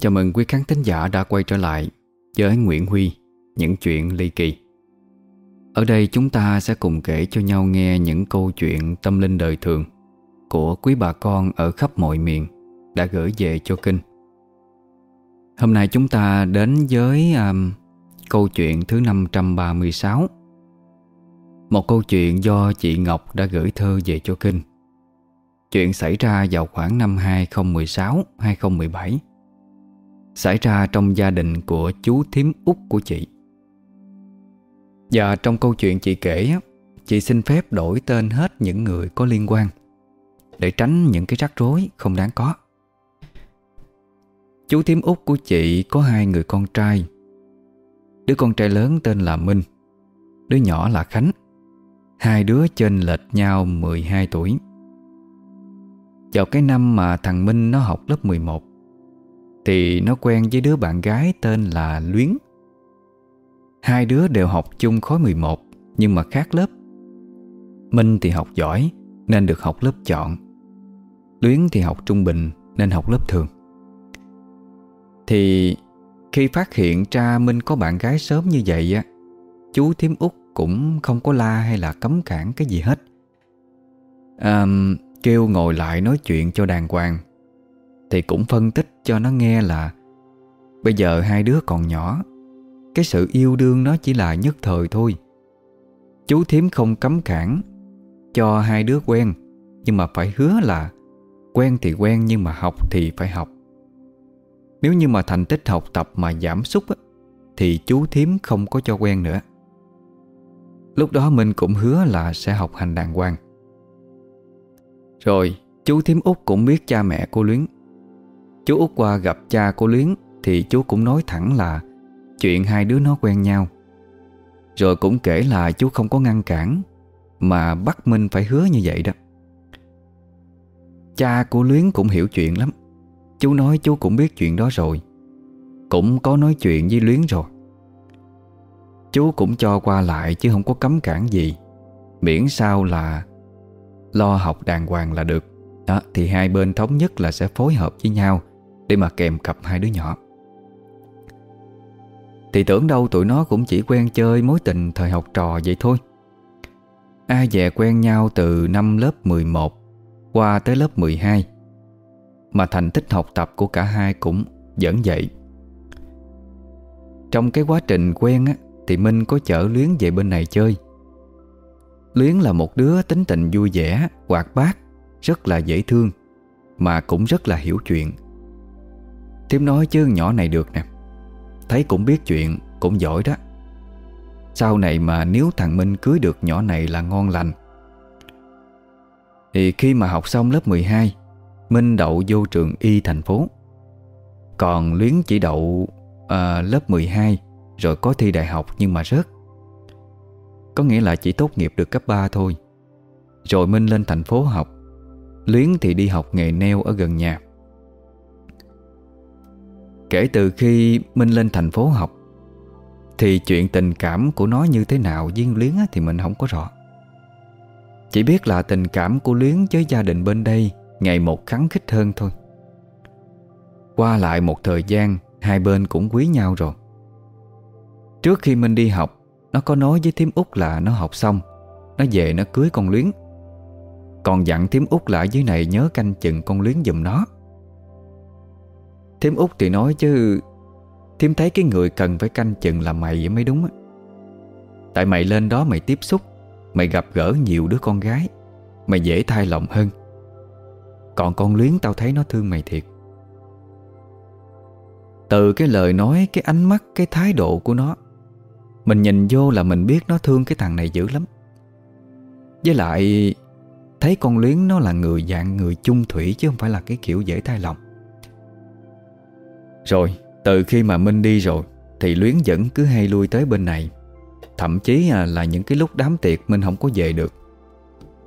Chào mừng quý khán thính giả đã quay trở lại với Nguyễn Huy, những chuyện ly kỳ. Ở đây chúng ta sẽ cùng kể cho nhau nghe những câu chuyện tâm linh đời thường của quý bà con ở khắp mọi miền đã gửi về cho kinh. Hôm nay chúng ta đến với um, câu chuyện thứ 536 Một câu chuyện do chị Ngọc đã gửi thơ về cho kinh Chuyện xảy ra vào khoảng năm 2016-2017 Xảy ra trong gia đình của chú thím út của chị. Và trong câu chuyện chị kể Chị xin phép đổi tên hết những người có liên quan, Để tránh những cái rắc rối không đáng có. Chú thím út của chị có hai người con trai. Đứa con trai lớn tên là Minh, Đứa nhỏ là Khánh. Hai đứa chênh lệch nhau 12 tuổi. Vào cái năm mà thằng Minh nó học lớp 11 thì nó quen với đứa bạn gái tên là Luyến. Hai đứa đều học chung khối 11 Nhưng mà khác lớp. Minh thì học giỏi Nên được học lớp chọn. Luyến thì học trung bình Nên học lớp thường. Thì khi phát hiện ra Minh có bạn gái sớm như vậy á Chú thím út cũng không có la hay là cấm cản cái gì hết. À, Kêu ngồi lại nói chuyện cho đàng hoàng. Thì cũng phân tích cho nó nghe là Bây giờ hai đứa còn nhỏ, Cái sự yêu đương nó chỉ là nhất thời thôi. Chú thím không cấm cản Cho hai đứa quen, Nhưng mà phải hứa là Quen thì quen nhưng mà học thì phải học. Nếu như mà thành tích học tập mà giảm sút Thì chú thím không có cho quen nữa. Lúc đó mình cũng hứa là sẽ học hành đàng hoàng. Rồi, chú thím út cũng biết cha mẹ cô Luyến Chú út qua gặp cha cô Luyến Thì chú cũng nói thẳng là Chuyện hai đứa nó quen nhau. Rồi cũng kể là chú không có ngăn cản Mà bắt Minh phải hứa như vậy đó. Cha của Luyến cũng hiểu chuyện lắm. Chú nói chú cũng biết chuyện đó rồi. Cũng có nói chuyện với Luyến rồi. Chú cũng cho qua lại chứ không có cấm cản gì. Miễn sao là Lo học đàng hoàng là được. Đó, Thì hai bên thống nhất là sẽ phối hợp với nhau. Để mà kèm cặp hai đứa nhỏ. Thì tưởng đâu tụi nó cũng chỉ quen chơi mối tình thời học trò vậy thôi. Ai dè quen nhau từ năm lớp 11 Qua tới lớp 12 mà thành tích học tập của cả hai cũng dẫn dậy. Trong cái quá trình quen á, Thì Minh có chở Luyến về bên này chơi. Luyến là một đứa tính tình vui vẻ, Hoạt bát, Rất là dễ thương, Mà cũng rất là hiểu chuyện. Thiếm nói chứ nhỏ này được nè. Thấy cũng biết chuyện Cũng giỏi đó. Sau này mà nếu thằng Minh cưới được nhỏ này là ngon lành. Thì khi mà học xong lớp 12 Minh đậu vô trường y thành phố. Còn Luyến chỉ đậu à, lớp 12 Rồi có thi đại học nhưng mà rớt. Có nghĩa là chỉ tốt nghiệp được cấp 3 thôi. Rồi Minh lên thành phố học. Luyến thì đi học nghề neo ở gần nhà. Kể từ khi Minh lên thành phố học, Thì chuyện tình cảm của nó như thế nào duyên Luyến thì mình không có rõ. Chỉ biết là tình cảm của Luyến với gia đình bên đây Ngày một khắng khích hơn thôi. Qua lại một thời gian, Hai bên cũng quý nhau rồi. Trước khi Minh đi học, Nó có nói với thím út là nó học xong, Nó về nó cưới con Luyến. Còn dặn thím út lại dưới này Nhớ canh chừng con Luyến giùm nó. Thím út thì nói chứ, Thím thấy cái người cần phải canh chừng là mày mới đúng á. Tại mày lên đó mày tiếp xúc, Mày gặp gỡ nhiều đứa con gái, Mày dễ thay lòng hơn. Còn con Luyến tao thấy nó thương mày thiệt. Từ cái lời nói, Cái ánh mắt, Cái thái độ của nó, Mình nhìn vô là mình biết nó thương cái thằng này dữ lắm. Với lại, Thấy con Luyến nó là người dạng người chung thủy Chứ không phải là cái kiểu dễ thay lòng. Rồi, Từ khi mà Minh đi rồi, Thì Luyến vẫn cứ hay lui tới bên này. Thậm chí à, là những cái lúc đám tiệc Minh không có về được.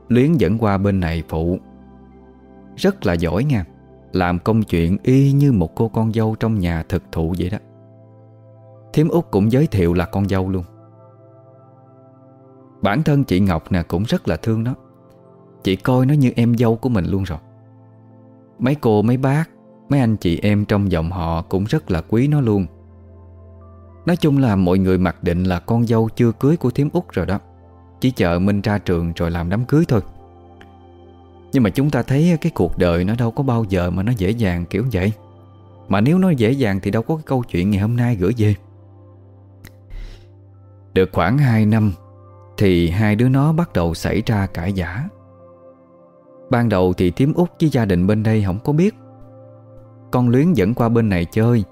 Luyến dẫn qua bên này phụ. Rất là giỏi nha, Làm công chuyện y như một cô con dâu trong nhà thực thụ vậy đó. Thiếm út cũng giới thiệu là con dâu luôn. Bản thân chị Ngọc nè, cũng rất là thương nó. Chị coi nó như em dâu của mình luôn rồi. Mấy cô, mấy bác Mấy anh chị em trong dòng họ cũng rất là quý nó luôn. Nói chung là mọi người mặc định là con dâu chưa cưới của Thiếm út rồi đó. Chỉ chờ Minh ra trường rồi làm đám cưới thôi. Nhưng mà chúng ta thấy cái cuộc đời nó đâu có bao giờ mà nó dễ dàng kiểu vậy. Mà nếu nó dễ dàng thì đâu có cái câu chuyện ngày hôm nay gửi về. Được khoảng 2 năm Thì hai đứa nó bắt đầu xảy ra cãi giả Ban đầu thì Thiếm út với gia đình bên đây không có biết. Con Luyến dẫn qua bên này chơi,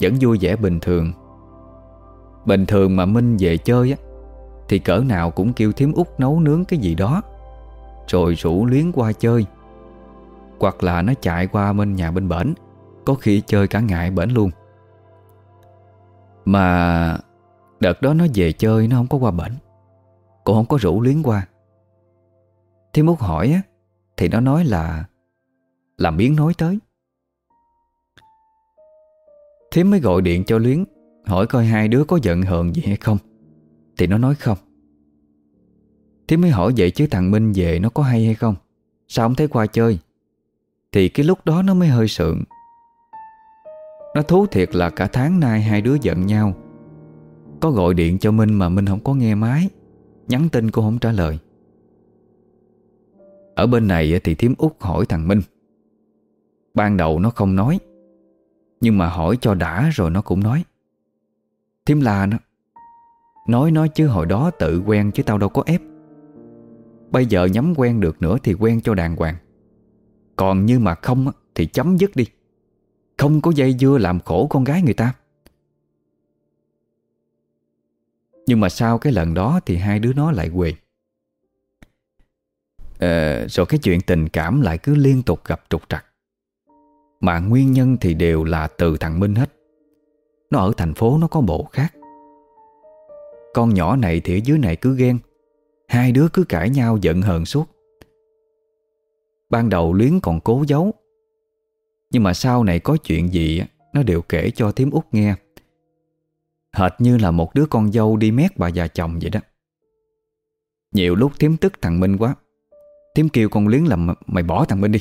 Vẫn vui vẻ bình thường. Bình thường mà Minh về chơi á, Thì cỡ nào cũng kêu thím út nấu nướng cái gì đó, Rồi rủ Luyến qua chơi. Hoặc là nó chạy qua bên nhà bên bển, Có khi chơi cả ngày bển luôn. Mà Đợt đó nó về chơi nó không có qua bển, Cũng không có rủ Luyến qua. Thím út hỏi á, Thì nó nói là, Làm biến nói tới. Thím mới gọi điện cho Luyến, Hỏi coi hai đứa có giận hờn gì hay không. Thì nó nói không. Thế mới hỏi vậy chứ thằng Minh về nó có hay hay không? Sao không thấy qua chơi? Thì cái lúc đó nó mới hơi sượng. Nó thú thiệt là cả tháng nay hai đứa giận nhau. Có gọi điện cho Minh mà Minh không có nghe máy. Nhắn tin cô không trả lời. Ở bên này thì Thiếm út hỏi thằng Minh. Ban đầu nó không nói. Nhưng mà hỏi cho đã rồi nó cũng nói. Thiếm là nó Nói nói chứ hồi đó tự quen chứ tao đâu có ép. Bây giờ nhắm quen được nữa thì quen cho đàng hoàng. Còn như mà không thì chấm dứt đi. Không có dây dưa làm khổ con gái người ta. Nhưng mà sau cái lần đó thì hai đứa nó lại quỳ à, ờ, Rồi cái chuyện tình cảm lại cứ liên tục gặp trục trặc. Mà nguyên nhân thì đều là từ thằng Minh hết. Nó ở thành phố nó có bộ khác. Con nhỏ này thì ở dưới này cứ ghen. Hai đứa cứ cãi nhau giận hờn suốt. Ban đầu Luyến còn cố giấu. Nhưng mà sau này có chuyện gì Nó đều kể cho thím út nghe. Hệt như là một đứa con dâu đi mét bà già chồng vậy đó. Nhiều lúc thím tức thằng Minh quá. Thím kêu con Luyến là mày bỏ thằng Minh đi.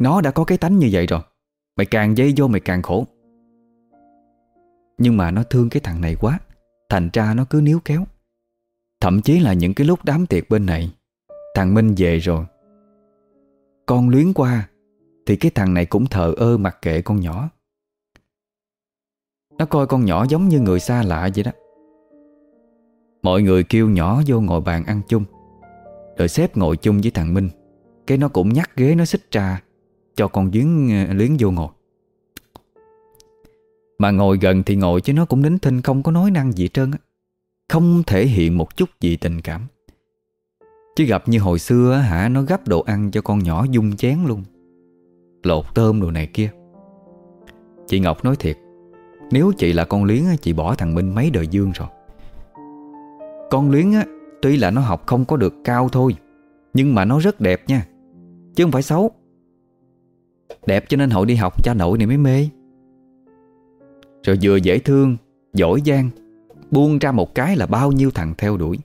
Nó đã có cái tánh như vậy rồi. Mày càng dây vô mày càng khổ. Nhưng mà nó thương cái thằng này quá, Thành ra nó cứ níu kéo. Thậm chí là những cái lúc đám tiệc bên này, Thằng Minh về rồi. Con luyến qua, Thì cái thằng này cũng thờ ơ mặc kệ con nhỏ. Nó coi con nhỏ giống như người xa lạ vậy đó. Mọi người kêu nhỏ vô ngồi bàn ăn chung, Rồi xếp ngồi chung với thằng Minh. Cái nó cũng nhắc ghế nó xích trà cho con Duyến ờ, luyến vô ngồi. Mà ngồi gần thì ngồi chứ nó cũng nín thinh, không có nói năng gì trơn á. Không thể hiện một chút gì tình cảm. Chứ gặp như hồi xưa hả, Nó gấp đồ ăn cho con nhỏ dung chén luôn. Lột tôm đồ này kia. Chị Ngọc nói thiệt, Nếu chị là con Luyến Chị bỏ thằng Minh mấy đời dương rồi. Con Luyến á, Tuy là nó học không có được cao thôi, Nhưng mà nó rất đẹp nha. Chứ không phải xấu. Đẹp cho nên hội đi học cha nội này mới mê. Rồi vừa dễ thương, Giỏi giang, Buông ra một cái là bao nhiêu thằng theo đuổi.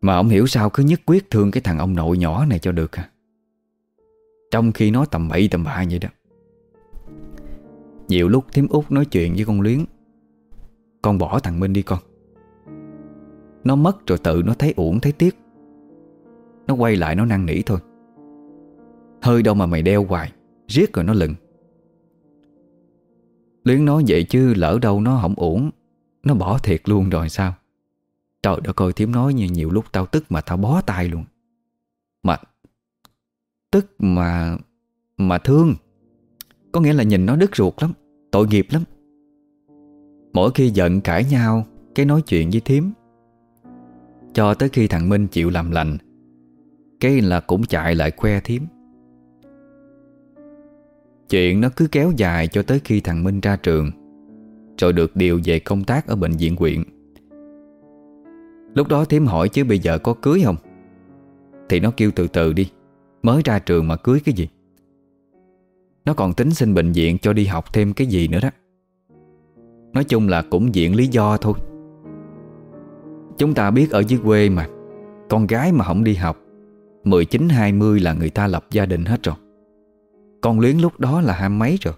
Mà ông hiểu sao cứ nhất quyết thương cái thằng ông nội nhỏ này cho được à? Trong khi nó tầm bậy tầm bạ vậy đó. Nhiều lúc thím út nói chuyện với con Luyến. Con bỏ thằng Minh đi con. Nó mất rồi tự nó thấy uổng, thấy tiếc. Nó quay lại nó năn nỉ thôi. Hơi đâu mà mày đeo hoài, Riết rồi nó lừng. Luyến nói vậy chứ lỡ đâu nó không ổn Nó bỏ thiệt luôn rồi sao? Trời đất ơi, thím nói như nhiều lúc tao tức mà tao bó tay luôn. Mà, Tức mà Mà thương. Có nghĩa là nhìn nó đứt ruột lắm, Tội nghiệp lắm. Mỗi khi giận cãi nhau, Cái nói chuyện với thím, Cho tới khi thằng Minh chịu làm lành, Cái là cũng chạy lại khoe thím. Chuyện nó cứ kéo dài cho tới khi thằng Minh ra trường, Rồi được điều về công tác ở bệnh viện huyện. Lúc đó thím hỏi chứ bây giờ có cưới không? Thì nó kêu từ từ đi, Mới ra trường mà cưới cái gì? Nó còn tính xin bệnh viện cho đi học thêm cái gì nữa đó. Nói chung là cũng diện lý do thôi. Chúng ta biết ở dưới quê mà, Con gái mà không đi học 19-20 là người ta lập gia đình hết rồi. Con Luyến lúc đó là hai mấy rồi,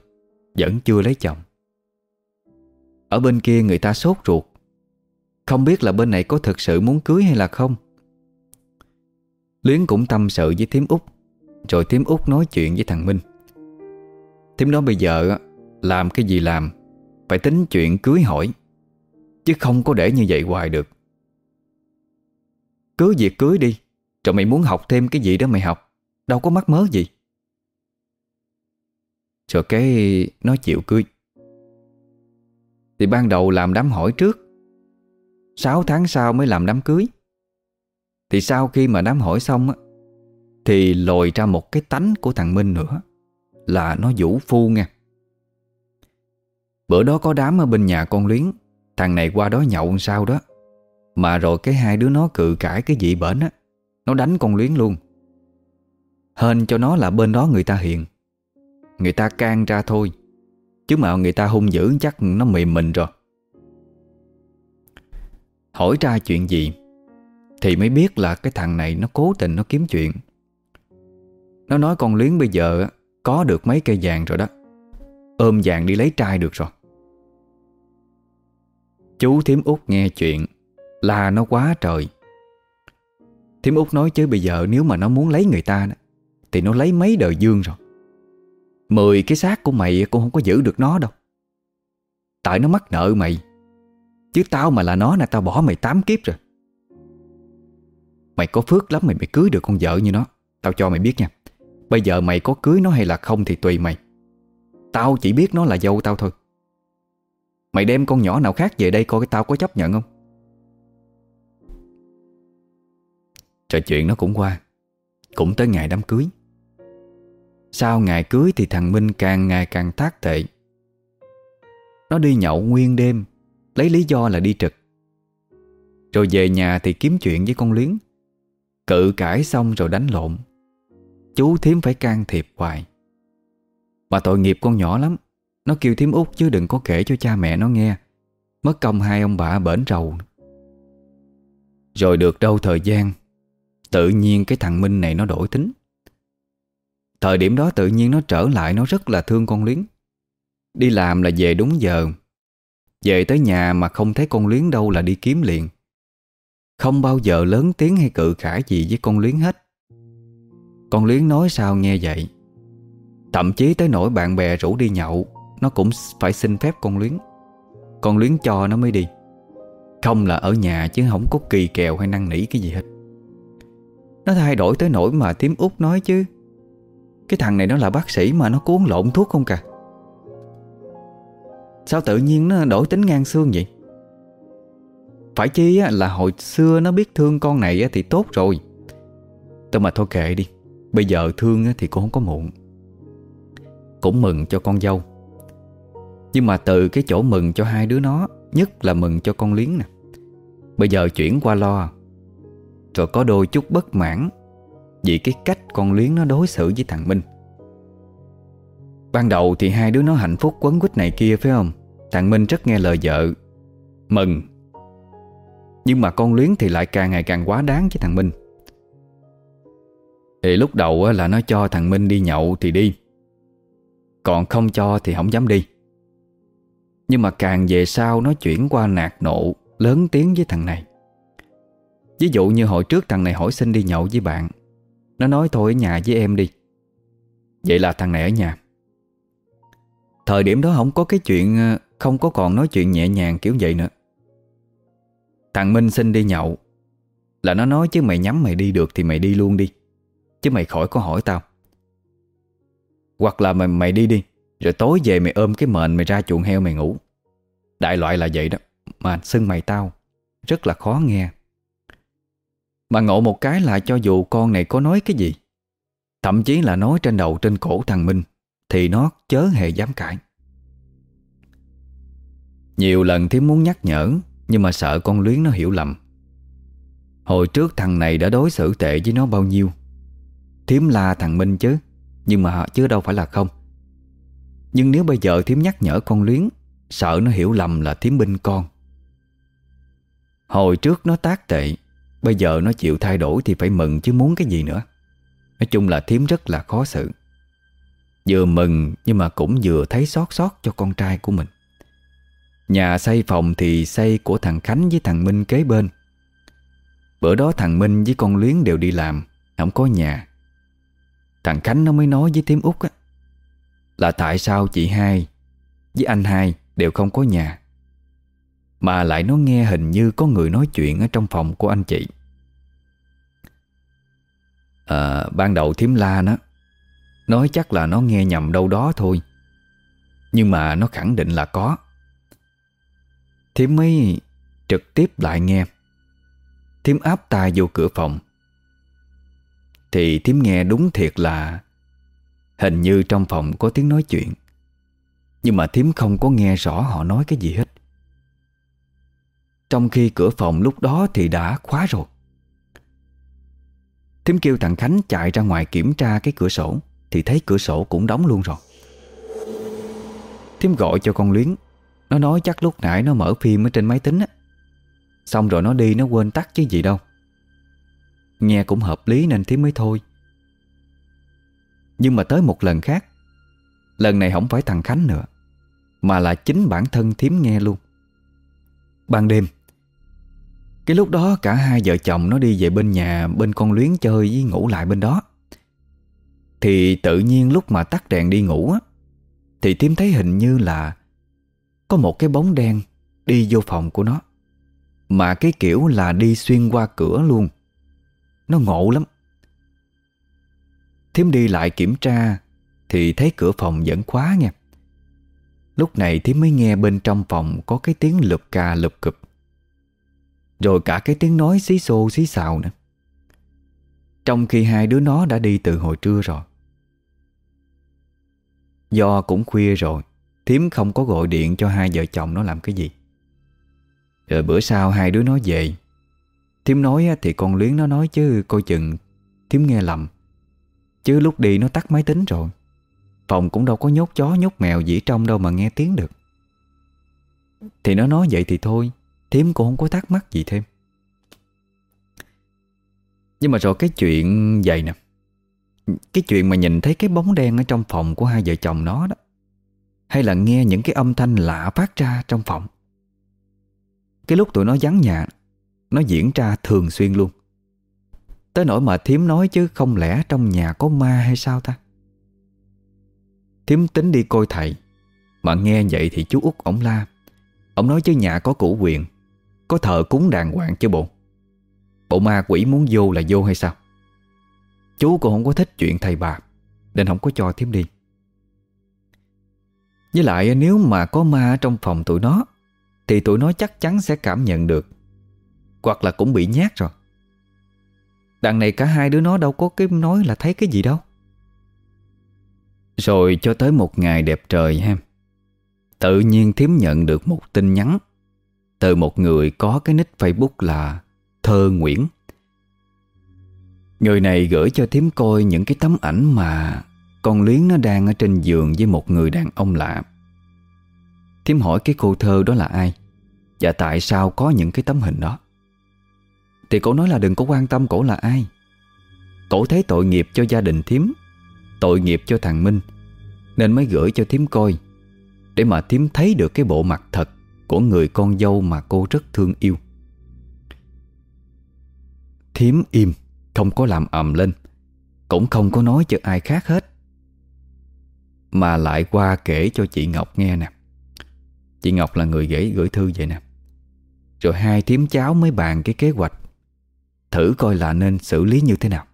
Vẫn chưa lấy chồng. Ở bên kia người ta sốt ruột, Không biết là bên này có thực sự muốn cưới hay là không. Luyến cũng tâm sự với thiếm út, Rồi thiếm út nói chuyện với thằng Minh. Thiếm nói bây giờ Làm cái gì làm, Phải tính chuyện cưới hỏi, Chứ không có để như vậy hoài được. Cứ việc cưới đi, Rồi mày muốn học thêm cái gì đó mày học, Đâu có mắc mớ gì. Rồi cái nó chịu cưới. Thì ban đầu làm đám hỏi trước. 6 tháng sau mới làm đám cưới. Thì sau khi mà đám hỏi xong á, Thì lồi ra một cái tánh của thằng Minh nữa, Là nó vũ phu nha Bữa đó có đám ở bên nhà con Luyến, Thằng này qua đó nhậu sao đó. Mà rồi cái hai đứa nó cự cãi cái dị bển á, Nó đánh con Luyến luôn. Hên cho nó là bên đó người ta hiền. Người ta can ra thôi. Chứ mà người ta hung dữ, chắc nó mềm mình rồi. Hỏi ra chuyện gì, Thì mới biết là cái thằng này nó cố tình nó kiếm chuyện. Nó nói con Luyến bây giờ Có được mấy cây vàng rồi đó. Ôm vàng đi lấy trai được rồi. Chú Thiếm út nghe chuyện Là nó quá trời. Thiếm út nói chứ bây giờ nếu mà nó muốn lấy người ta Thì nó lấy mấy đời dương rồi. Mười cái xác của mày cũng không có giữ được nó đâu. Tại nó mắc nợ mày. Chứ tao mà là nó là tao bỏ mày tám kiếp rồi. Mày có phước lắm mày mới cưới được con vợ như nó. Tao cho mày biết nha. Bây giờ mày có cưới nó hay là không thì tùy mày. Tao chỉ biết nó là dâu tao thôi. Mày đem con nhỏ nào khác về đây coi cái tao có chấp nhận không? Trò chuyện nó cũng qua. Cũng tới ngày đám cưới. Sau ngày cưới thì thằng Minh càng ngày càng tác tệ. Nó đi nhậu nguyên đêm, Lấy lý do là đi trực. Rồi về nhà thì kiếm chuyện với con Luyến. Cự cãi xong rồi đánh lộn. Chú thím phải can thiệp hoài. Mà tội nghiệp con nhỏ lắm. Nó kêu thím út chứ đừng có kể cho cha mẹ nó nghe. Mất công hai ông bà bển rầu. Rồi được đâu thời gian, Tự nhiên cái thằng Minh này nó đổi tính. Thời điểm đó tự nhiên nó trở lại, Nó rất là thương con Luyến. Đi làm là về đúng giờ. Về tới nhà mà không thấy con Luyến đâu là đi kiếm liền. Không bao giờ lớn tiếng hay cự cãi gì với con Luyến hết. Con Luyến nói sao nghe vậy? Thậm chí tới nỗi bạn bè rủ đi nhậu, Nó cũng phải xin phép con Luyến. Con Luyến cho nó mới đi. Không là ở nhà chứ không có kỳ kèo hay năn nỉ cái gì hết. Nó thay đổi tới nỗi mà tím út nói chứ cái thằng này nó là bác sĩ mà nó cuốn lộn thuốc không cả Sao tự nhiên nó đổi tính ngang xương vậy? Phải chi là hồi xưa nó biết thương con này thì tốt rồi. Tôi mà thôi kệ đi, Bây giờ thương thì cũng không có muộn. Cũng mừng cho con dâu. Nhưng mà từ cái chỗ mừng cho hai đứa nó, Nhất là mừng cho con Liến nè. Bây giờ chuyển qua lo, Rồi có đôi chút bất mãn. Vì cái cách con luyến nó đối xử với thằng Minh. Ban đầu thì hai đứa nó hạnh phúc quấn quýt này kia, phải không? Thằng Minh rất nghe lời vợ. Mừng. Nhưng mà con Luyến thì lại càng ngày càng quá đáng với thằng Minh. Thì lúc đầu là nó cho thằng Minh đi nhậu thì đi. Còn không cho thì không dám đi. Nhưng mà càng về sau nó chuyển qua nạt nộ, Lớn tiếng với thằng này. Ví dụ như hồi trước thằng này hỏi xin đi nhậu với bạn nó nói thôi ở nhà với em đi. Vậy là thằng này ở nhà. Thời điểm đó không có cái chuyện ờ, Không có còn nói chuyện nhẹ nhàng kiểu vậy nữa. Thằng Minh xin đi nhậu. Là nó nói chứ mày nhắm mày đi được Thì mày đi luôn đi. Chứ mày khỏi có hỏi tao. Hoặc là mày, mày đi đi Rồi tối về mày ôm cái mền mày ra chuồng heo mày ngủ. Đại loại là vậy đó. Mà xưng mày tao. Rất là khó nghe. Mà ngộ một cái là cho dù con này có nói cái gì, Thậm chí là nói trên đầu trên cổ thằng Minh, Thì nó chớ hề dám cãi. Nhiều lần Thím muốn nhắc nhở, Nhưng mà sợ con Luyến nó hiểu lầm. Hồi trước thằng này đã đối xử tệ với nó bao nhiêu? Thiếm la thằng Minh chứ, Nhưng mà chứ đâu phải là không. Nhưng nếu bây giờ Thiếm nhắc nhở con Luyến, Sợ nó hiểu lầm là Thiếm binh con. Hồi trước nó tác tệ Bây giờ nó chịu thay đổi Thì phải mừng chứ muốn cái gì nữa. Nói chung là Thiếm rất là khó xử. Vừa mừng nhưng mà cũng vừa thấy xót xót cho con trai của mình. Nhà xây phòng thì xây của thằng Khánh với thằng Minh kế bên. Bữa đó thằng Minh với con Luyến đều đi làm, Không có nhà. Thằng Khánh nó mới nói với Tiếm út á, Là tại sao chị hai Với anh hai đều không có nhà? Mà lại nó nghe hình như có người nói chuyện Ở trong phòng của anh chị à, Ban đầu Thiếm la nó Nói chắc là nó nghe nhầm đâu đó thôi. Nhưng mà nó khẳng định là có. Thiếm mới trực tiếp lại nghe. Thiếm áp tai vô cửa phòng. Thì Thiếm nghe đúng thiệt là Hình như trong phòng có tiếng nói chuyện. Nhưng mà Thiếm không có nghe rõ họ nói cái gì hết. Trong khi cửa phòng lúc đó thì đã khóa rồi. Thím kêu thằng Khánh chạy ra ngoài kiểm tra cái cửa sổ, Thì thấy cửa sổ cũng đóng luôn rồi. Thím gọi cho con Luyến. Nó nói chắc lúc nãy nó mở phim ở trên máy tính á. Xong rồi nó đi, nó quên tắt chứ gì đâu. Nghe cũng hợp lý nên Thím mới thôi. Nhưng mà tới một lần khác, Lần này không phải thằng Khánh nữa, Mà là chính bản thân Thím nghe luôn. Ban đêm cái lúc đó cả hai vợ chồng nó đi về bên nhà, Bên con luyến chơi với ngủ lại bên đó. Thì tự nhiên lúc mà tắt đèn đi ngủ á, Thì Thiếm thấy hình như là Có một cái bóng đen Đi vô phòng của nó. Mà cái kiểu là đi xuyên qua cửa luôn. Nó ngộ lắm. Thiếm đi lại kiểm tra Thì thấy cửa phòng vẫn khóa nha. Lúc này Thiếm mới nghe bên trong phòng Có cái tiếng lụp cà lụp cụp. Rồi cả cái tiếng nói xí xô xí xào nữa. Trong khi hai đứa nó đã đi từ hồi trưa rồi. Do cũng khuya rồi Thiếm không có gọi điện cho hai vợ chồng nó làm cái gì. Rồi bữa sau hai đứa nó về. Thiếm nói thì con Luyến nó nói chứ, coi chừng Thiếm nghe lầm. Chứ lúc đi nó tắt máy tính rồi. Phòng cũng đâu có nhốt chó nhốt mèo gì trong đâu mà nghe tiếng được. Thì nó nói vậy thì thôi. Thiếm cũng không có thắc mắc gì thêm. Nhưng mà rồi cái chuyện vậy nè. Cái chuyện mà nhìn thấy cái bóng đen ở trong phòng của hai vợ chồng nó đó. Hay là nghe những cái âm thanh lạ phát ra trong phòng. Cái lúc tụi nó vắng nhà, Nó diễn ra thường xuyên luôn. Tới nỗi mà Thiếm nói chứ Không lẽ trong nhà có ma hay sao ta? Thiếm tính đi coi thầy, Mà nghe vậy thì chú út ổng la. Ông nói chứ nhà có củ quyền. Có thờ cúng đàng hoàng chứ bộ. Bộ ma quỷ muốn vô là vô hay sao? Chú cũng không có thích chuyện thầy bà, Nên không có cho thím đi. Với lại nếu mà có ma trong phòng tụi nó, thì tụi nó chắc chắn sẽ cảm nhận được, Hoặc là cũng bị nhát rồi. Đằng này cả hai đứa nó đâu có cái nói là thấy cái gì đâu. Rồi cho tới một ngày đẹp trời ha. Tự nhiên thím nhận được một tin nhắn. Từ một người có cái nick Facebook là Thơ Nguyễn. Người này gửi cho thím coi những cái tấm ảnh mà Con Luyến nó đang ở trên giường với một người đàn ông lạ. Thím hỏi cái cô thơ đó là ai Và tại sao có những cái tấm hình đó. Thì cổ nói là đừng có quan tâm cổ là ai. Cổ thấy tội nghiệp cho gia đình thím, Tội nghiệp cho thằng Minh Nên mới gửi cho thím coi Để mà thím thấy được cái bộ mặt thật. Của người con dâu mà cô rất thương yêu. Thiếm im, Không có làm ầm lên, Cũng không có nói cho ai khác hết, Mà lại qua kể cho chị Ngọc nghe nè. Chị Ngọc là người gửi gửi thư vậy nè. Rồi hai thím cháu mới bàn cái kế hoạch, Thử coi là nên xử lý như thế nào.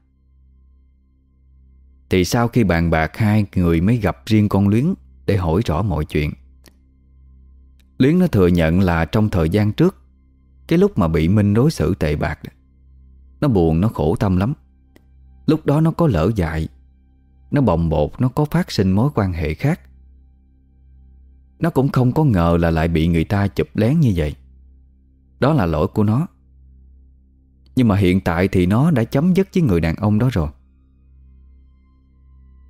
Thì sau khi bàn bạc, hai người mới gặp riêng con Luyến Để hỏi rõ mọi chuyện. Luyến nó thừa nhận là trong thời gian trước, Cái lúc mà bị Minh đối xử tệ bạc, Nó buồn, nó khổ tâm lắm. Lúc đó nó có lỡ dại, Nó bồng bột, Nó có phát sinh mối quan hệ khác. Nó cũng không có ngờ là lại bị người ta chụp lén như vậy. Đó là lỗi của nó. Nhưng mà hiện tại thì nó đã chấm dứt với người đàn ông đó rồi.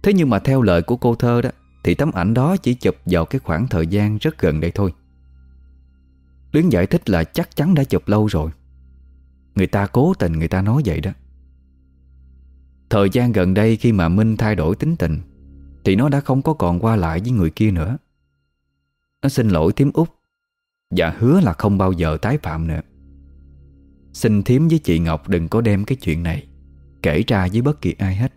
Thế nhưng mà theo lời của cô thơ đó, Thì tấm ảnh đó chỉ chụp vào cái khoảng thời gian rất gần đây thôi. Luyến giải thích là chắc chắn đã chụp lâu rồi. Người ta cố tình người ta nói vậy đó. Thời gian gần đây khi mà Minh thay đổi tính tình, Thì nó đã không có còn qua lại với người kia nữa. Nó xin lỗi thím út Và hứa là không bao giờ tái phạm nữa. Xin thím với chị Ngọc đừng có đem cái chuyện này Kể ra với bất kỳ ai hết.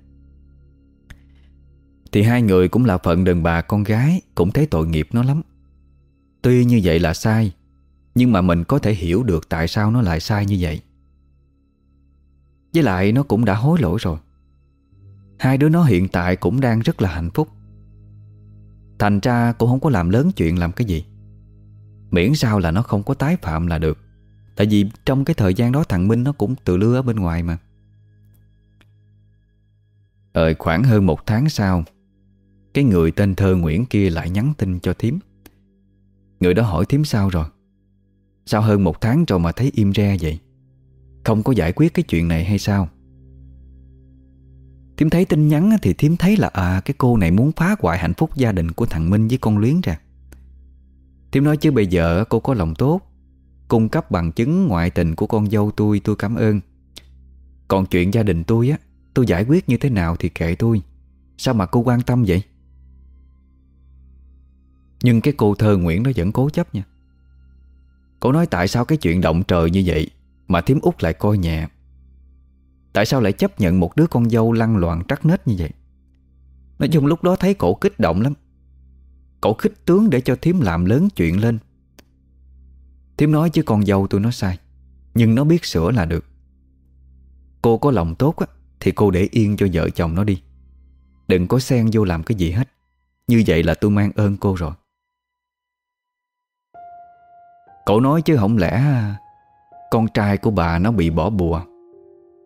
Thì hai người cũng là phận đàn bà con gái Cũng thấy tội nghiệp nó lắm. Tuy như vậy là sai nhưng mà mình có thể hiểu được tại sao nó lại sai như vậy. Với lại nó cũng đã hối lỗi rồi. Hai đứa nó hiện tại cũng đang rất là hạnh phúc. Thành ra cũng không có làm lớn chuyện làm cái gì. Miễn sao là nó không có tái phạm là được. Tại vì trong cái thời gian đó thằng Minh nó cũng tự lưa ở bên ngoài mà. Ờ khoảng hơn một tháng sau, Cái người tên thơ Nguyễn kia lại nhắn tin cho thím. Người đó hỏi thím sao rồi? Sao hơn một tháng rồi mà thấy im re vậy, Không có giải quyết cái chuyện này hay sao? Thím thấy tin nhắn thì thím thấy là À cái cô này muốn phá hoại hạnh phúc gia đình của thằng Minh với con Luyến ra. Thím nói chứ bây giờ cô có lòng tốt, Cung cấp bằng chứng ngoại tình của con dâu tôi Tôi cảm ơn. Còn chuyện gia đình tôi á, Tôi giải quyết như thế nào thì kệ tôi. Sao mà cô quan tâm vậy? Nhưng cái cô thơ Nguyễn nó vẫn cố chấp nha. Cô nói tại sao cái chuyện động trời như vậy Mà thím út lại coi nhẹ? Tại sao lại chấp nhận một đứa con dâu lăn loạn trắc nết như vậy? Nói chung lúc đó thấy cổ kích động lắm. Cổ khích tướng để cho thím làm lớn chuyện lên. Thím nói chứ con dâu tôi nó sai, Nhưng nó biết sửa là được. Cô có lòng tốt á, Thì cô để yên cho vợ chồng nó đi. Đừng có xen vô làm cái gì hết. Như vậy là tôi mang ơn cô rồi. Cậu nói chứ không lẽ Con trai của bà nó bị bỏ bùa?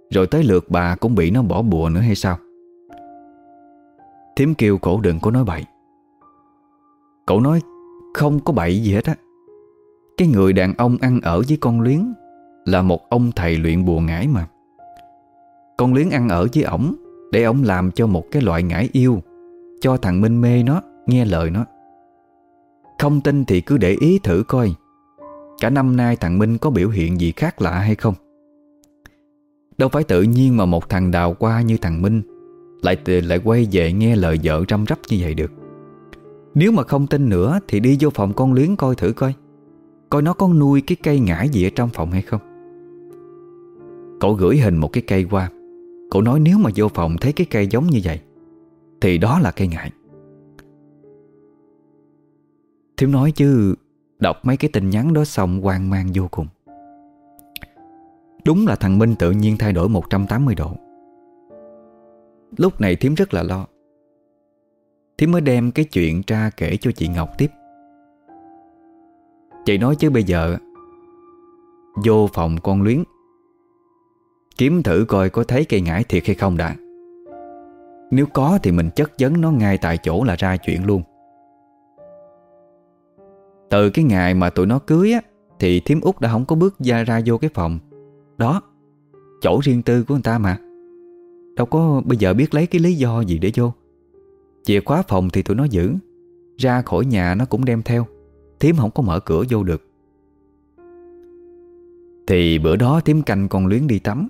Rồi tới lượt bà cũng bị nó bỏ bùa nữa hay sao? Thím kêu cổ đừng có nói bậy. Cậu nói không có bậy gì hết á. Cái người đàn ông ăn ở với con Luyến Là một ông thầy luyện bùa ngải mà. Con Luyến ăn ở với ổng Để ổng làm cho một cái loại ngải yêu, Cho thằng Minh mê nó, Nghe lời nó. Không tin thì cứ để ý thử coi. Cả năm nay thằng Minh có biểu hiện gì khác lạ hay không? Đâu phải tự nhiên mà một thằng đào qua như thằng Minh Lại lại quay về nghe lời vợ răm rắp như vậy được. Nếu mà không tin nữa Thì đi vô phòng con luyến coi thử coi Coi nó có nuôi cái cây ngải gì ở trong phòng hay không. Cậu gửi hình một cái cây qua, Cậu nói nếu mà vô phòng thấy cái cây giống như vậy Thì đó là cây ngải. Thiếu nói chứ Đọc mấy cái tin nhắn đó xong hoang mang vô cùng. Đúng là thằng Minh tự nhiên thay đổi 180 độ. Lúc này Thiếm rất là lo. Thiếm mới đem cái chuyện ra kể cho chị Ngọc tiếp. Chị nói chứ bây giờ, Vô phòng con luyến. Kiếm thử coi có thấy cây ngải thiệt hay không đã. Nếu có thì mình chất vấn nó ngay tại chỗ là ra chuyện luôn từ cái ngày mà tụi nó cưới á, Thì thím út đã không có bước ra ra vô cái phòng. Đó, Chỗ riêng tư của người ta mà. Đâu có bây giờ biết lấy cái lý do gì để vô. Chìa khóa phòng thì tụi nó giữ. Ra khỏi nhà nó cũng đem theo. Thím không có mở cửa vô được. Thì bữa đó thím canh con luyến đi tắm.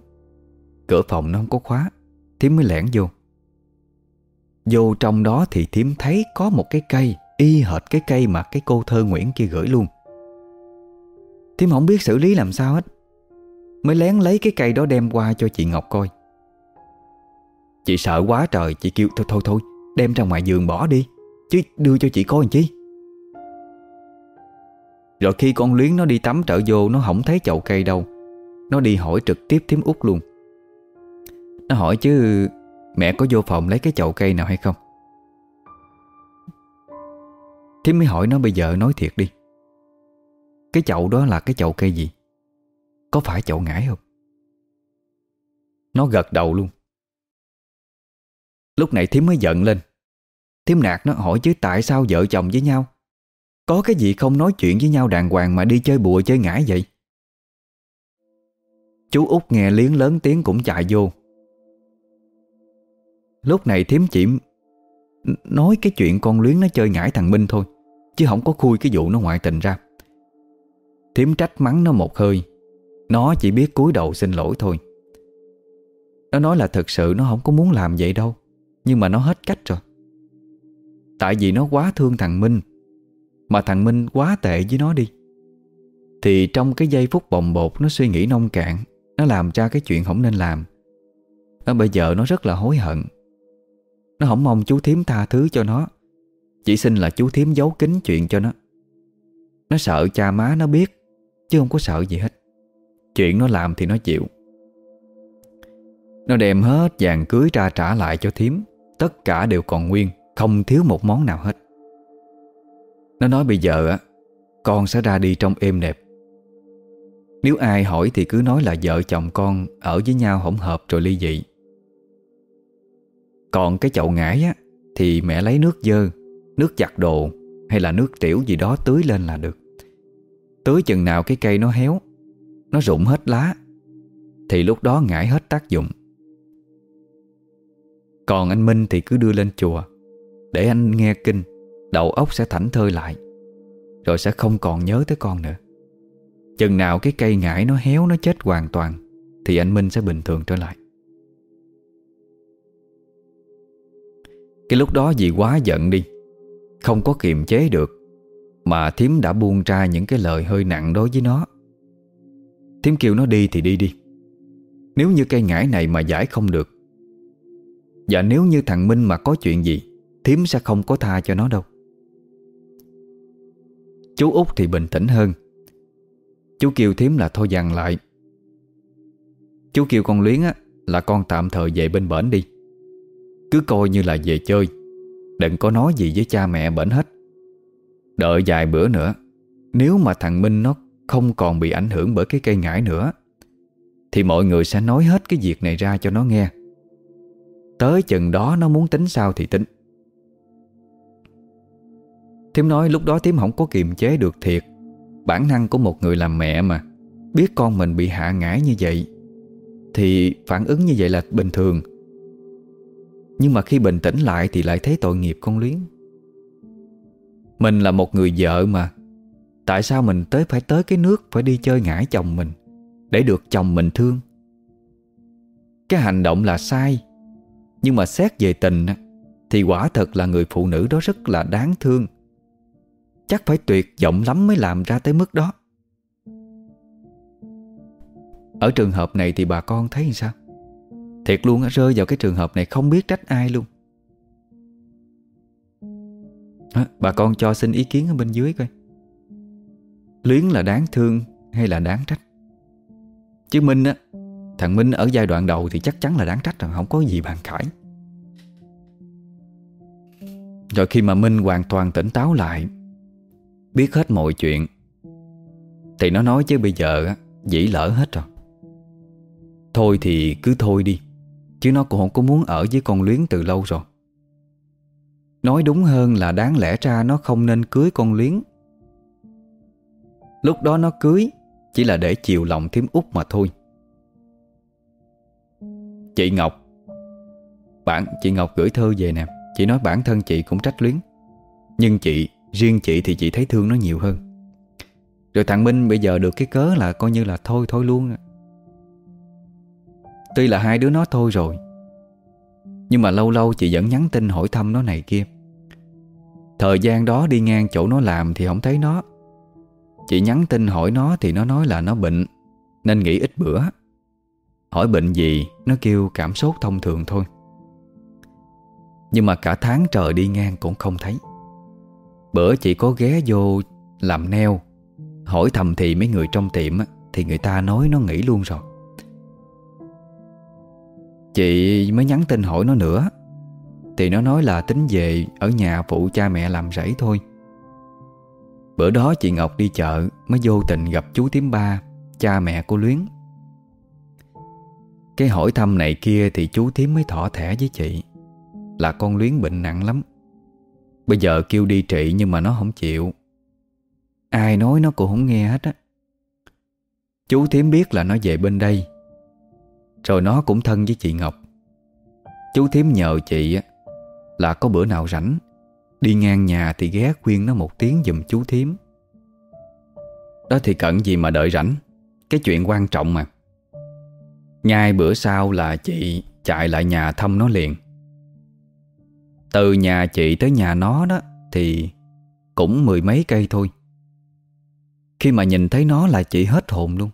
Cửa phòng nó không có khóa. Thím mới lẻn vô. Vô trong đó thì thím thấy có một cái cây. Y hệt cái cây mà cái cô thơ Nguyễn kia gửi luôn. Thím không biết xử lý làm sao hết. Mới lén lấy cái cây đó đem qua cho chị Ngọc coi. Chị sợ quá trời, Chị kêu, thôi thôi thôi, Đem ra ngoài giường bỏ đi, Chứ đưa cho chị coi làm chi? Rồi khi con Luyến nó đi tắm trở vô, Nó không thấy chậu cây đâu. Nó đi hỏi trực tiếp thím út luôn. Nó hỏi chứ Mẹ có vô phòng lấy cái chậu cây nào hay không? Thím mới hỏi nó bây giờ nói thiệt đi. Cái chậu đó là cái chậu cây gì? Có phải chậu ngải không? Nó gật đầu luôn. Lúc này thím mới giận lên. Thím nạt nó hỏi chứ tại sao vợ chồng với nhau? Có cái gì không nói chuyện với nhau đàng hoàng Mà đi chơi bùa chơi ngải vậy? Chú út nghe liếng lớn tiếng cũng chạy vô. Lúc này thím chỉ Nói cái chuyện con luyến nó chơi ngải thằng Minh thôi. Chứ không có khui cái vụ nó ngoại tình ra. Thiếm trách mắng nó một hơi. Nó chỉ biết cúi đầu xin lỗi thôi. Nó nói là thật sự nó không có muốn làm vậy đâu, Nhưng mà nó hết cách rồi. Tại vì nó quá thương thằng Minh, Mà thằng Minh quá tệ với nó đi. Thì trong cái giây phút bồng bột Nó suy nghĩ nông cạn, Nó làm ra cái chuyện không nên làm. Nó bây giờ nó rất là hối hận. Nó không mong chú thím tha thứ cho nó. Chỉ xin là chú thím giấu kín chuyện cho nó. Nó sợ cha má nó biết, Chứ không có sợ gì hết. Chuyện nó làm thì nó chịu. Nó đem hết vàng cưới ra trả lại cho thím. Tất cả đều còn nguyên, Không thiếu một món nào hết. Nó nói bây giờ á, Con sẽ ra đi trong êm đẹp. Nếu ai hỏi thì cứ nói là vợ chồng con Ở với nhau hỗn hợp rồi ly dị. Còn cái chậu ngải á, Thì mẹ lấy nước dơ Nước giặt đồ Hay là nước tiểu gì đó tưới lên là được. Tưới chừng nào cái cây nó héo, Nó rụng hết lá, Thì lúc đó ngải hết tác dụng. Còn anh Minh thì cứ đưa lên chùa, Để anh nghe kinh, Đầu óc sẽ thảnh thơi lại, Rồi sẽ không còn nhớ tới con nữa. Chừng nào cái cây ngải nó héo, Nó chết hoàn toàn, Thì anh Minh sẽ bình thường trở lại. Cái lúc đó dì quá giận đi không có kiềm chế được, Mà thím đã buông ra những cái lời hơi nặng đối với nó. Thím kêu nó đi thì đi đi. Nếu như cây ngải này mà giải không được, Và nếu như thằng Minh mà có chuyện gì, Thím sẽ không có tha cho nó đâu. Chú út thì bình tĩnh hơn. Chú kêu thím là thôi dằn lại. Chú kêu con Luyến á, Là con tạm thời về bên bển đi. Cứ coi như là về chơi. Đừng có nói gì với cha mẹ bển hết. Đợi vài bữa nữa, Nếu mà thằng Minh nó không còn bị ảnh hưởng bởi cái cây ngải nữa, Thì mọi người sẽ nói hết cái việc này ra cho nó nghe. Tới chừng đó nó muốn tính sao thì tính. Thím nói lúc đó thím không có kiềm chế được thiệt. Bản năng của một người làm mẹ mà, Biết con mình bị hạ ngải như vậy, Thì phản ứng như vậy là bình thường. Nhưng mà khi bình tĩnh lại Thì lại thấy tội nghiệp con Luyến. Mình là một người vợ mà. Tại sao mình tới phải tới cái nước Phải đi chơi ngã chồng mình Để được chồng mình thương? Cái hành động là sai. Nhưng mà xét về tình Thì quả thật là người phụ nữ đó rất là đáng thương. Chắc phải tuyệt vọng lắm mới làm ra tới mức đó. Ở trường hợp này thì bà con thấy sao? Thiệt luôn rơi vào cái trường hợp này không biết trách ai luôn. À, Bà con cho xin ý kiến ở bên dưới coi. Luyến là đáng thương hay là đáng trách? Chứ Minh á Thằng Minh ở giai đoạn đầu thì chắc chắn là đáng trách rồi Không có gì bàn cãi. Rồi khi mà Minh hoàn toàn tỉnh táo lại Biết hết mọi chuyện Thì nó nói chứ bây giờ á Dĩ lỡ hết rồi. Thôi thì cứ thôi đi. Chứ nó cũng không có muốn ở với con Luyến từ lâu rồi. Nói đúng hơn là đáng lẽ ra nó không nên cưới con Luyến. Lúc đó nó cưới Chỉ là để chiều lòng thím út mà thôi. Chị Ngọc, Bạn, chị Ngọc gửi thơ về nè. Chị nói bản thân chị cũng trách luyến, Nhưng chị, Riêng chị thì chị thấy thương nó nhiều hơn. Rồi thằng Minh bây giờ được cái cớ là Coi như là thôi thôi luôn. Tuy là hai đứa nó thôi rồi. Nhưng mà lâu lâu chị vẫn nhắn tin hỏi thăm nó này kia. Thời gian đó đi ngang chỗ nó làm Thì không thấy nó. Chị nhắn tin hỏi nó Thì nó nói là nó bệnh, Nên nghỉ ít bữa. Hỏi bệnh gì, Nó kêu cảm sốt thông thường thôi. Nhưng mà cả tháng trời đi ngang cũng không thấy. Bữa chị có ghé vô làm neo, Hỏi thầm thì mấy người trong tiệm Thì người ta nói nó nghỉ luôn rồi. Chị mới nhắn tin hỏi nó nữa. Thì nó nói là tính về Ở nhà phụ cha mẹ làm rẫy thôi. Bữa đó chị Ngọc đi chợ Mới vô tình gặp chú Tiếm Ba, Cha mẹ của Luyến. Cái hỏi thăm này kia Thì chú Tiếm mới thỏ thẻ với chị, Là con Luyến bệnh nặng lắm. Bây giờ kêu đi trị nhưng mà nó không chịu. Ai nói nó cũng không nghe hết á. Chú Thiếm biết là nó về bên đây rồi nó cũng thân với chị Ngọc. Chú Thím nhờ chị Là có bữa nào rảnh Đi ngang nhà thì ghé khuyên nó một tiếng giùm chú Thím, Đó thì cần gì mà đợi rảnh Cái chuyện quan trọng mà. Ngay bữa sau là chị chạy lại nhà thăm nó liền. Từ nhà chị tới nhà nó đó Thì cũng mười mấy cây thôi. Khi mà nhìn thấy nó là chị hết hồn luôn.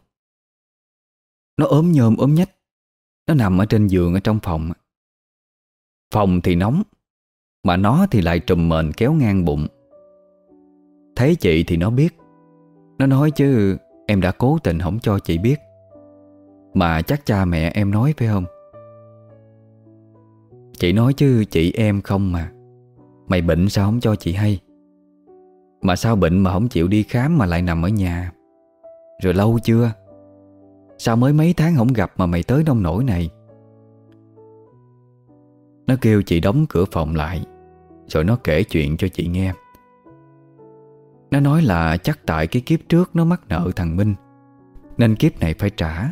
Nó ốm nhôm ốm nhách. Nó nằm ở trên giường ở trong phòng. Phòng thì nóng, Mà nó thì lại trùm mền kéo ngang bụng. Thấy chị thì nó biết. Nó nói chứ, Em đã cố tình không cho chị biết. Mà chắc cha mẹ em nói, phải không? Chị nói chứ, chị em không mà. Mày bệnh sao không cho chị hay? Mà sao bệnh mà không chịu đi khám Mà lại nằm ở nhà? Rồi lâu chưa? Sao mới mấy tháng không gặp mà mày tới nông nổi này? Nó kêu chị đóng cửa phòng lại, Rồi nó kể chuyện cho chị nghe. Nó nói là chắc tại cái kiếp trước Nó mắc nợ thằng Minh, Nên kiếp này phải trả.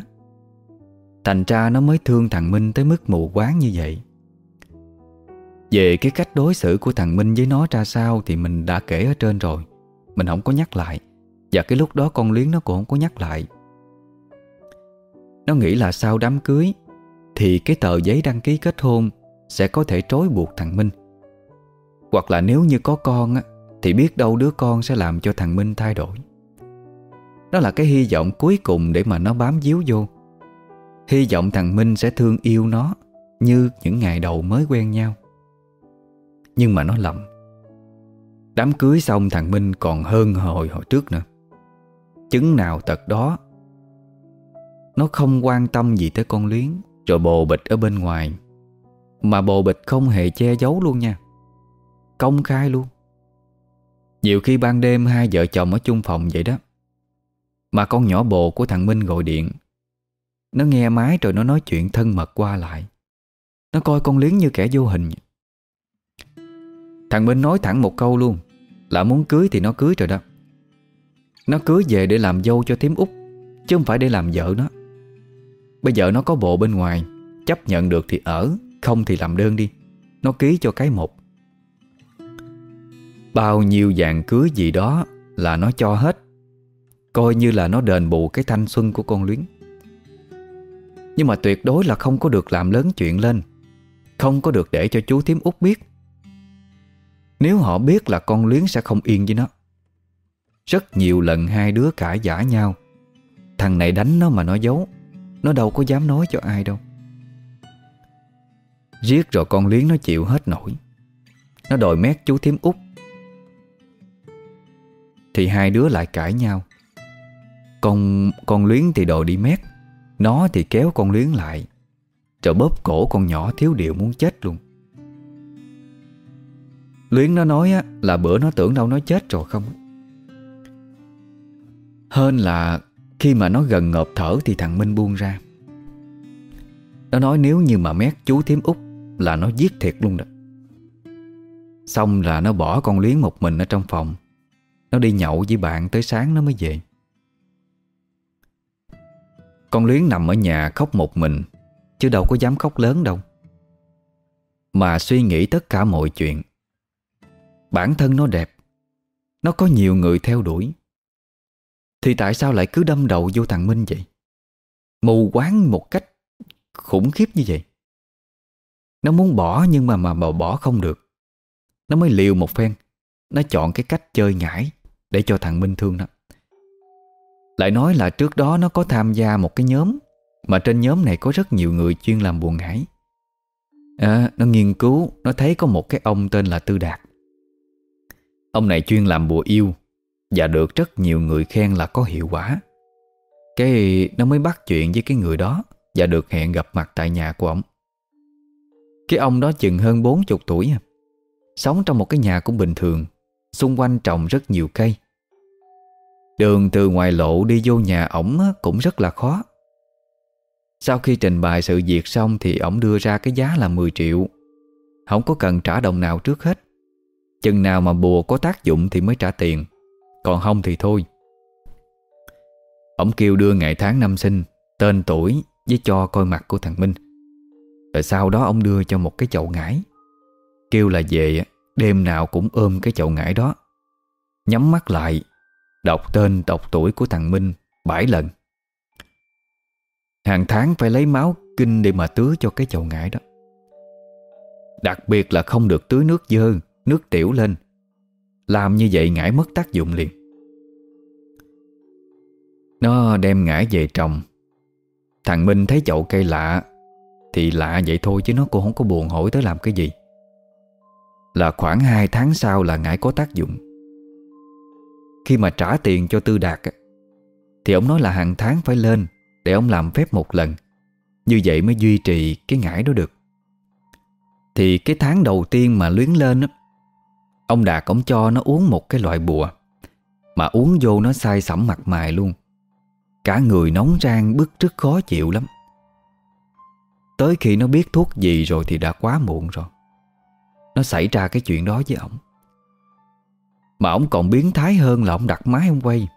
Thành ra nó mới thương thằng Minh Tới mức mù quáng như vậy. Về cái cách đối xử của thằng Minh với nó ra sao Thì mình đã kể ở trên rồi, Mình không có nhắc lại. Và cái lúc đó con Luyến nó cũng không có nhắc lại. Nó nghĩ là sau đám cưới, Thì cái tờ giấy đăng ký kết hôn Sẽ có thể trói buộc thằng Minh. Hoặc là nếu như có con á, Thì biết đâu đứa con sẽ làm cho thằng Minh thay đổi. Đó là cái hy vọng cuối cùng để mà nó bám díu vô. Hy vọng thằng Minh sẽ thương yêu nó Như những ngày đầu mới quen nhau. Nhưng mà nó lầm. Đám cưới xong thằng Minh còn hơn hồi hồi trước nữa. Chứng nào tật đó nó không quan tâm gì tới con Luyến Rồi bồ bịch ở bên ngoài. Mà bồ bịch không hề che giấu luôn nha. Công khai luôn. Nhiều khi ban đêm hai vợ chồng ở chung phòng vậy đó. Mà con nhỏ bồ của thằng Minh gọi điện. Nó nghe máy rồi nó nói chuyện thân mật qua lại. Nó coi con Luyến như kẻ vô hình. Thằng Minh nói thẳng một câu luôn. Là muốn cưới thì nó cưới rồi đó. Nó cưới về để làm dâu cho thím út, Chứ không phải để làm vợ nó. Bây giờ nó có bộ bên ngoài. Chấp nhận được thì ở, Không thì làm đơn đi. Nó ký cho cái một. Bao nhiêu dạng cưới gì đó Là nó cho hết. Coi như là nó đền bù cái thanh xuân của con Luyến. Nhưng mà tuyệt đối là không có được làm lớn chuyện lên. Không có được để cho chú thím út biết. Nếu họ biết là con Luyến sẽ không yên với nó. Rất nhiều lần hai đứa cãi giả nhau. Thằng này đánh nó mà nó giấu. Nó đâu có dám nói cho ai đâu. Riết rồi con Luyến nó chịu hết nổi. Nó đòi mét chú thím út. Thì hai đứa lại cãi nhau. Con con Luyến thì đòi đi mét. Nó thì kéo con Luyến lại. Rồi bóp cổ con nhỏ thiếu điệu muốn chết luôn. Luyến nó nói á, là bữa nó tưởng đâu nó chết rồi không Hơn là khi mà nó gần ngợp thở thì thằng Minh buông ra. Nó nói nếu như mà mét chú thím út là nó giết thiệt luôn đó. Xong là nó bỏ con Luyến một mình ở trong phòng. Nó đi nhậu với bạn tới sáng nó mới về. Con Luyến nằm ở nhà khóc một mình, Chứ đâu có dám khóc lớn đâu. Mà suy nghĩ tất cả mọi chuyện. Bản thân nó đẹp. Nó có nhiều người theo đuổi. Thì tại sao lại cứ đâm đầu vô thằng Minh vậy? Mù quáng một cách khủng khiếp như vậy. Nó muốn bỏ nhưng mà mà bỏ không được. Nó mới liều một phen. Nó chọn cái cách chơi ngải Để cho thằng Minh thương nó. Lại nói là trước đó nó có tham gia một cái nhóm Mà trên nhóm này có rất nhiều người chuyên làm buồn ngải. À, Nó nghiên cứu Nó thấy có một cái ông tên là Tư Đạt. Ông này chuyên làm bùa yêu. Và được rất nhiều người khen là có hiệu quả. Cái, nó mới bắt chuyện với cái người đó Và được hẹn gặp mặt tại nhà của ông. Cái ông đó chừng hơn 40 tuổi. À. Sống trong một cái nhà cũng bình thường, Xung quanh trồng rất nhiều cây. Đường từ ngoài lộ đi vô nhà ổng cũng rất là khó. Sau khi trình bày sự việc xong Thì ổng đưa ra cái giá là 10 triệu. Không có cần trả đồng nào trước hết. Chừng nào mà bùa có tác dụng thì mới trả tiền. Còn không thì thôi. Ông kêu đưa ngày tháng năm sinh Tên tuổi với cho coi mặt của thằng Minh. Rồi sau đó ông đưa cho một cái chậu ngải. Kêu là về, Đêm nào cũng ôm cái chậu ngải đó. Nhắm mắt lại, Đọc tên đọc tuổi của thằng Minh bảy lần. Hàng tháng phải lấy máu kinh để mà tứa cho cái chậu ngải đó. Đặc biệt là không được tưới nước dơ, Nước tiểu lên. Làm như vậy ngải mất tác dụng liền. Nó đem ngải về trồng. Thằng Minh thấy chậu cây lạ, Thì lạ vậy thôi chứ nó cũng không có buồn hỏi tới làm cái gì. Là khoảng 2 tháng sau là ngải có tác dụng. Khi mà trả tiền cho Tư Đạt Thì ông nói là hàng tháng phải lên Để ông làm phép một lần. Như vậy mới duy trì cái ngải đó được. Thì cái tháng đầu tiên mà luyến lên Ông Đạt cũng cho nó uống một cái loại bùa. Mà uống vô nó sai sẩm mặt mày luôn. Cả người nóng rang, bức rất khó chịu lắm. Tới khi nó biết thuốc gì rồi thì đã quá muộn rồi. Nó xảy ra cái chuyện đó với ổng. Mà ổng còn biến thái hơn là ổng đặt máy ông quay.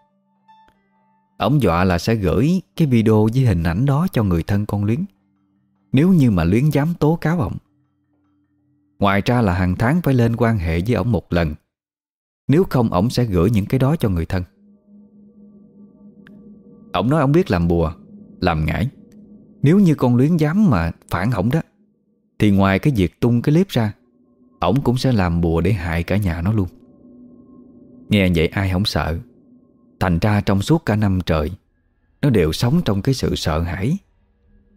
Ổng dọa là sẽ gửi cái video với hình ảnh đó cho người thân con Luyến. Nếu như mà Luyến dám tố cáo ổng Ngoài ra là hàng tháng phải lên quan hệ với ổng một lần. Nếu không, ổng sẽ gửi những cái đó cho người thân. Ổng nói ổng biết làm bùa, Làm ngải. Nếu như con luyến dám mà phản ổng đó, Thì ngoài cái việc tung cái clip ra, Ổng cũng sẽ làm bùa để hại cả nhà nó luôn. Nghe vậy ai không sợ. Thành ra trong suốt cả năm trời, Nó đều sống trong cái sự sợ hãi,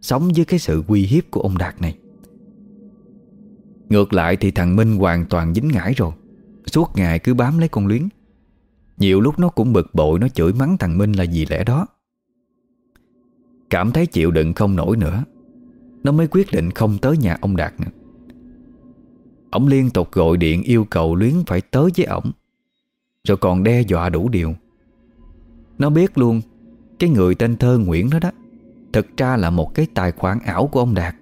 Sống với cái sự uy hiếp của ông Đạt này. Ngược lại thì thằng Minh hoàn toàn dính ngải rồi. Suốt ngày cứ bám lấy con luyến. Nhiều lúc nó cũng bực bội Nó chửi mắng thằng Minh là gì lẽ đó. Cảm thấy chịu đựng không nổi nữa. Nó mới quyết định không tới nhà ông Đạt nữa. Ông liên tục gọi điện yêu cầu Luyến phải tới với ổng. Rồi còn đe dọa đủ điều. Nó biết luôn, Cái người tên Thơ Nguyễn đó đó, Thực ra là một cái tài khoản ảo của ông Đạt.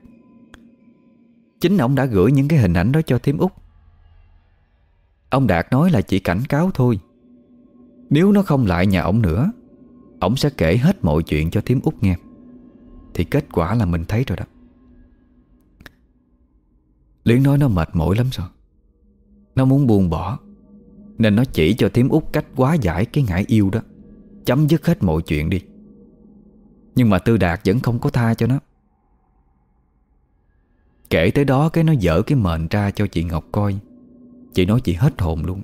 Chính ông đã gửi những cái hình ảnh đó cho thím út. Ông Đạt nói là chỉ cảnh cáo thôi. Nếu nó không lại nhà ông nữa, Ông sẽ kể hết mọi chuyện cho thím út nghe. Thì kết quả là mình thấy rồi đó. Luyến nói nó mệt mỏi lắm rồi Nó muốn buông bỏ. Nên nó chỉ cho thím út cách quá giải cái ngại yêu đó. Chấm dứt hết mọi chuyện đi. Nhưng mà Tư Đạt vẫn không có tha cho nó. Kể tới đó cái nó dở cái mền ra cho chị Ngọc coi. Chị nói chị hết hồn luôn.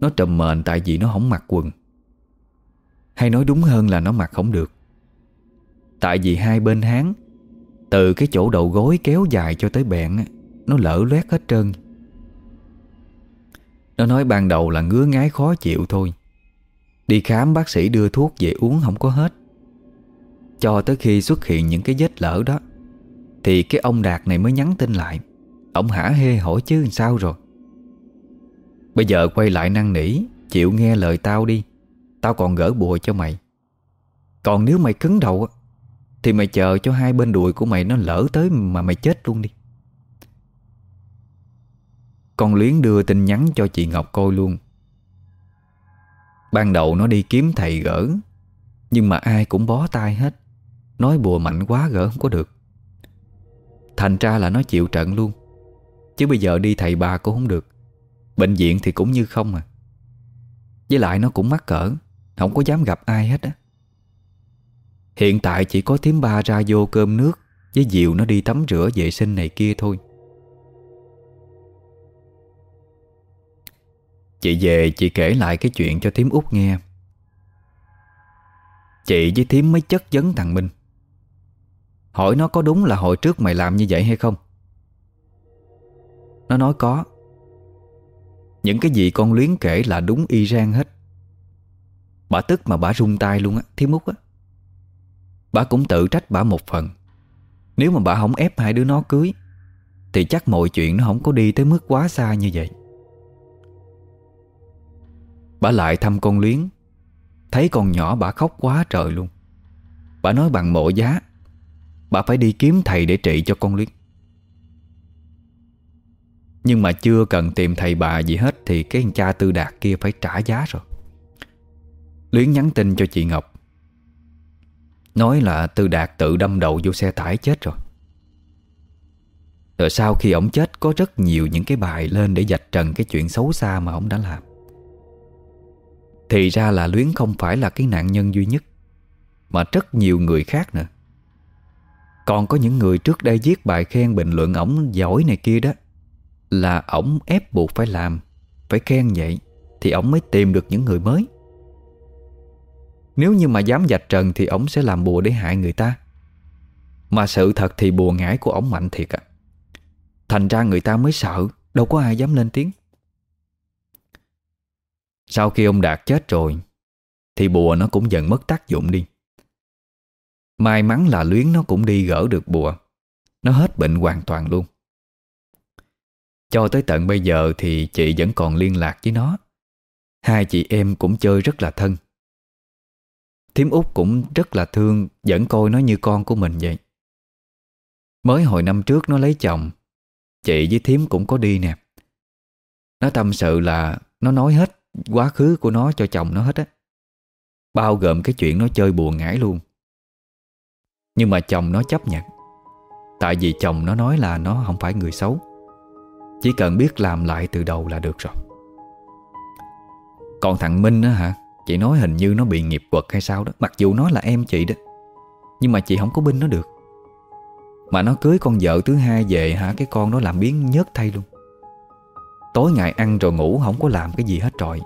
Nó trầm mền tại vì nó không mặc quần. Hay nói đúng hơn là nó mặc không được. Tại vì hai bên háng, Từ cái chỗ đầu gối kéo dài cho tới bẹn Nó lỡ loét hết trơn. Nó nói ban đầu là ngứa ngái khó chịu thôi. Đi khám bác sĩ đưa thuốc về uống không có hết. Cho tới khi xuất hiện những cái vết lỡ đó thì cái ông Đạt này mới nhắn tin lại. Ông hả hê hỏi chứ sao rồi? Bây giờ quay lại năn nỉ, Chịu nghe lời tao đi. Tao còn gỡ bùa cho mày. Còn nếu mày cứng đầu Thì mày chờ cho hai bên đùi của mày Nó lỡ tới mà mày chết luôn đi. Con Luyến đưa tin nhắn cho chị Ngọc coi luôn. Ban đầu nó đi kiếm thầy gỡ, Nhưng mà ai cũng bó tay hết. Nói bùa mạnh quá gỡ không có được. Thành ra là nó chịu trận luôn. Chứ bây giờ đi thầy bà cũng không được. Bệnh viện thì cũng như không à. Với lại nó cũng mắc cỡ, Không có dám gặp ai hết á. Hiện tại chỉ có thím ba ra vô cơm nước, Với Diệu nó đi tắm rửa vệ sinh này kia thôi. Chị về, chị kể lại cái chuyện cho thím út nghe. Chị với thím mới chất vấn thằng Minh. Hỏi nó có đúng là hồi trước mày làm như vậy hay không? Nó nói có. Những cái gì con Luyến kể là đúng y rang hết. Bà tức mà bà rung tay luôn á, Thiếu mút á. Bà cũng tự trách bà một phần. Nếu mà bà không ép hai đứa nó cưới, Thì chắc mọi chuyện nó không có đi tới mức quá xa như vậy. Bà lại thăm con Luyến. Thấy con nhỏ bà khóc quá trời luôn. Bà nói bằng mộ giá Bà phải đi kiếm thầy để trị cho con Luyến. Nhưng mà chưa cần tìm thầy bà gì hết Thì cái cha tư đạt kia phải trả giá rồi. Luyến nhắn tin cho chị Ngọc. Nói là Tư Đạt tự đâm đầu vô xe tải chết rồi. Rồi sau khi ổng chết, Có rất nhiều những cái bài lên Để dạch trần cái chuyện xấu xa mà ổng đã làm. Thì ra là Luyến không phải là cái nạn nhân duy nhất, Mà rất nhiều người khác nữa. Còn có những người trước đây viết bài khen bình luận ổng giỏi này kia đó, Là ổng ép buộc phải làm, Phải khen vậy Thì ổng mới tìm được những người mới. Nếu như mà dám dạch trần Thì ổng sẽ làm bùa để hại người ta. Mà sự thật thì bùa ngải của ổng mạnh thiệt à Thành ra người ta mới sợ, Đâu có ai dám lên tiếng. Sau khi ông Đạt chết rồi, Thì bùa nó cũng dần mất tác dụng đi. May mắn là Luyến nó cũng đi gỡ được bùa. Nó hết bệnh hoàn toàn luôn. Cho tới tận bây giờ thì chị vẫn còn liên lạc với nó. Hai chị em cũng chơi rất là thân. Thiếm út cũng rất là thương, Vẫn coi nó như con của mình vậy. Mới hồi năm trước nó lấy chồng, Chị với Thiếm cũng có đi nè. Nó tâm sự là Nó nói hết quá khứ của nó cho chồng nó hết á. Bao gồm cái chuyện nó chơi bùa ngải luôn. Nhưng mà chồng nó chấp nhận. Tại vì chồng nó nói là nó không phải người xấu. Chỉ cần biết làm lại từ đầu là được rồi. Còn thằng Minh á hả? Chị nói hình như nó bị nghiệp quật hay sao đó. Mặc dù nó là em chị đó. Nhưng mà chị không có binh nó được. Mà nó cưới con vợ thứ hai về hả? Cái con nó làm biến nhớt thay luôn. Tối ngày ăn rồi ngủ Không có làm cái gì hết trọi.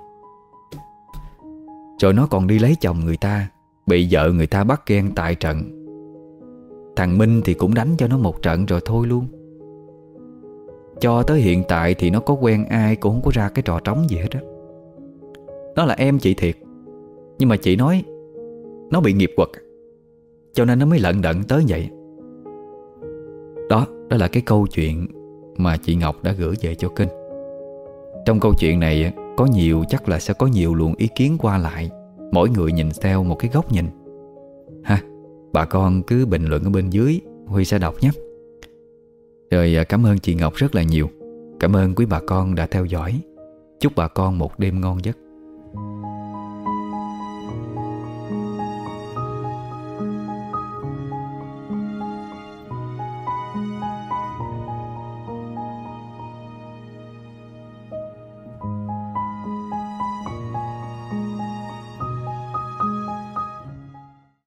Rồi nó còn đi lấy chồng người ta. Bị vợ người ta bắt ghen tại trận. Thằng Minh thì cũng đánh cho nó một trận rồi thôi luôn. Cho tới hiện tại thì nó có quen ai Cũng không có ra cái trò trống gì hết á. Nó là em chị thiệt. Nhưng mà chị nói Nó bị nghiệp quật Cho nên nó mới lận đận tới vậy. Đó, đó là cái câu chuyện Mà chị Ngọc đã gửi về cho kênh. Trong câu chuyện này Có nhiều chắc là sẽ có nhiều luồng ý kiến qua lại. Mỗi người nhìn theo một cái góc nhìn. Ha Bà con cứ bình luận ở bên dưới, Huy sẽ đọc nhé. Rồi à, cảm ơn chị Ngọc rất là nhiều. Cảm ơn quý bà con đã theo dõi. Chúc bà con một đêm ngon giấc.